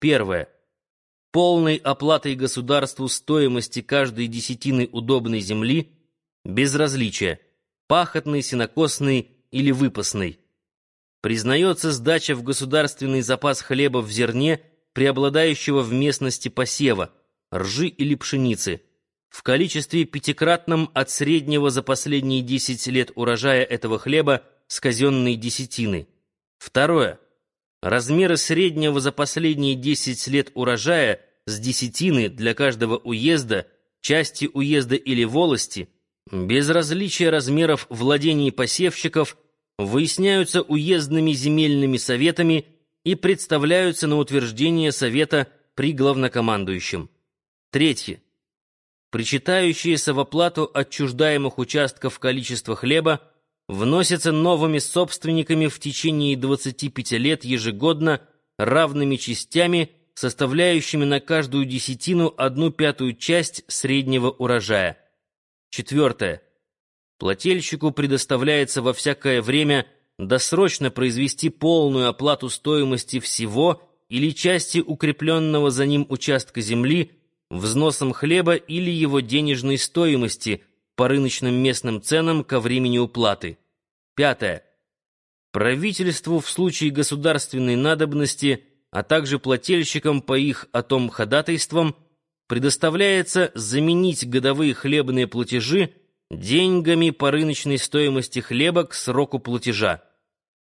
Первое. Полной оплатой государству стоимости каждой десятины удобной земли, без различия, пахотной, сенокосной или выпасной. Признается сдача в государственный запас хлеба в зерне, преобладающего в местности посева, ржи или пшеницы, в количестве пятикратном от среднего за последние 10 лет урожая этого хлеба с казенной десятины. Второе. Размеры среднего за последние 10 лет урожая с десятины для каждого уезда, части уезда или волости, без различия размеров владений посевщиков, выясняются уездными земельными советами и представляются на утверждение совета при главнокомандующем. Третье. Причитающиеся в оплату отчуждаемых участков количество хлеба вносится новыми собственниками в течение 25 лет ежегодно равными частями, составляющими на каждую десятину одну пятую часть среднего урожая. Четвертое. Плательщику предоставляется во всякое время досрочно произвести полную оплату стоимости всего или части укрепленного за ним участка земли взносом хлеба или его денежной стоимости по рыночным местным ценам ко времени уплаты. Пятое. Правительству в случае государственной надобности, а также плательщикам по их о том ходатайствам предоставляется заменить годовые хлебные платежи деньгами по рыночной стоимости хлеба к сроку платежа.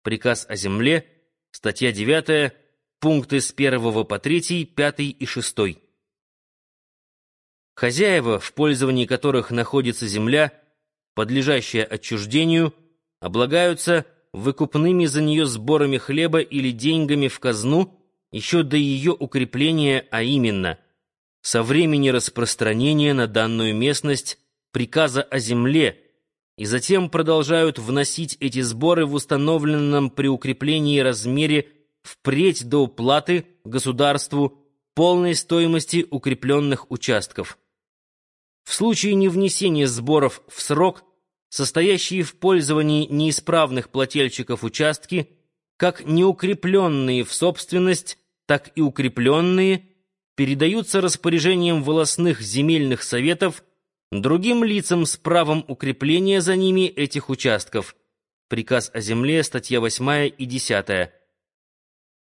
Приказ о земле, статья 9, пункты с 1 по 3, 5 и 6. Хозяева, в пользовании которых находится земля, подлежащая отчуждению, облагаются выкупными за нее сборами хлеба или деньгами в казну еще до ее укрепления, а именно со времени распространения на данную местность приказа о земле, и затем продолжают вносить эти сборы в установленном при укреплении размере впредь до уплаты государству полной стоимости укрепленных участков. В случае невнесения сборов в срок состоящие в пользовании неисправных плательщиков участки, как неукрепленные в собственность, так и укрепленные, передаются распоряжением волосных земельных советов другим лицам с правом укрепления за ними этих участков. Приказ о земле, статья 8 и 10.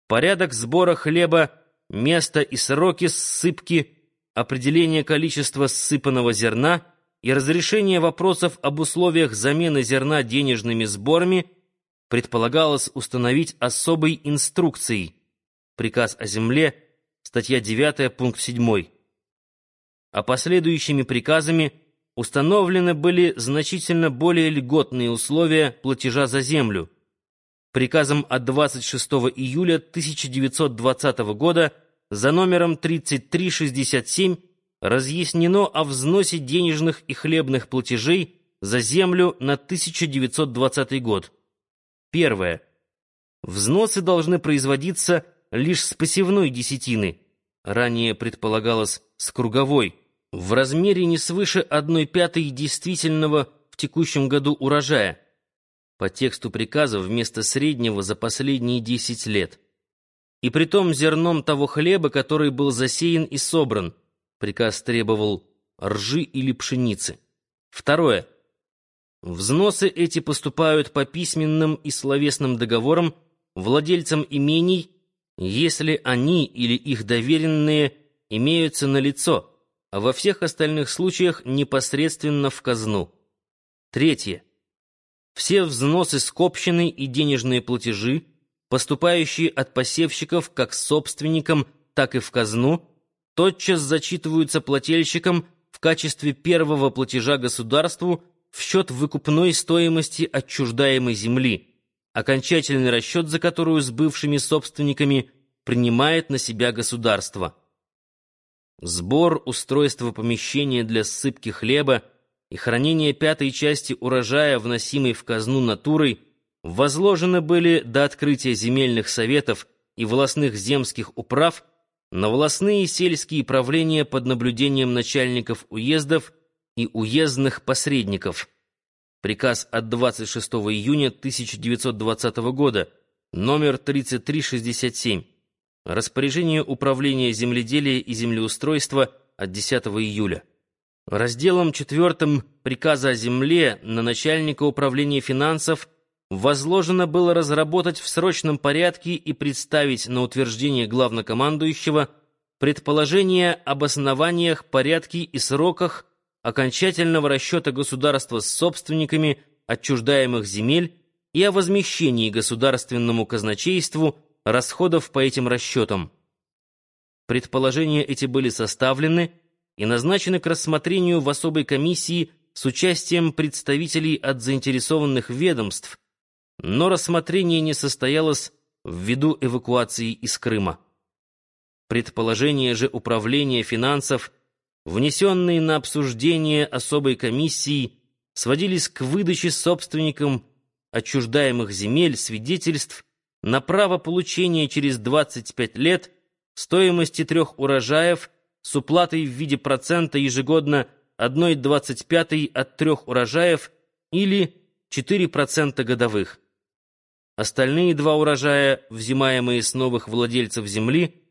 Порядок сбора хлеба, место и сроки ссыпки, определение количества ссыпанного зерна — и разрешение вопросов об условиях замены зерна денежными сборами предполагалось установить особой инструкцией. Приказ о земле, статья 9, пункт 7. А последующими приказами установлены были значительно более льготные условия платежа за землю. Приказом от 26 июля 1920 года за номером 3367 разъяснено о взносе денежных и хлебных платежей за землю на 1920 год. Первое. Взносы должны производиться лишь с посевной десятины, ранее предполагалось с круговой, в размере не свыше 1 пятой действительного в текущем году урожая, по тексту приказа вместо среднего за последние 10 лет, и притом зерном того хлеба, который был засеян и собран – Приказ требовал ржи или пшеницы. Второе. Взносы эти поступают по письменным и словесным договорам владельцам имений, если они или их доверенные имеются на лицо, а во всех остальных случаях непосредственно в казну. Третье. Все взносы скопщены и денежные платежи, поступающие от посевщиков как собственникам, так и в казну, тотчас зачитываются плательщикам в качестве первого платежа государству в счет выкупной стоимости отчуждаемой земли, окончательный расчет за которую с бывшими собственниками принимает на себя государство. Сбор, устройство помещения для ссыпки хлеба и хранение пятой части урожая, вносимой в казну натурой, возложены были до открытия земельных советов и волосных земских управ на волосные и сельские правления под наблюдением начальников уездов и уездных посредников. Приказ от 26 июня 1920 года, номер 3367. Распоряжение Управления земледелия и землеустройства от 10 июля. Разделом 4 приказа о земле на начальника управления финансов возложено было разработать в срочном порядке и представить на утверждение главнокомандующего предположения об основаниях, порядке и сроках окончательного расчета государства с собственниками отчуждаемых земель и о возмещении государственному казначейству расходов по этим расчетам. Предположения эти были составлены и назначены к рассмотрению в особой комиссии с участием представителей от заинтересованных ведомств, но рассмотрение не состоялось ввиду эвакуации из Крыма. Предположения же Управления финансов, внесенные на обсуждение особой комиссии, сводились к выдаче собственникам отчуждаемых земель свидетельств на право получения через 25 лет стоимости трех урожаев с уплатой в виде процента ежегодно 1,25 от трех урожаев или 4% годовых. Остальные два урожая, взимаемые с новых владельцев земли,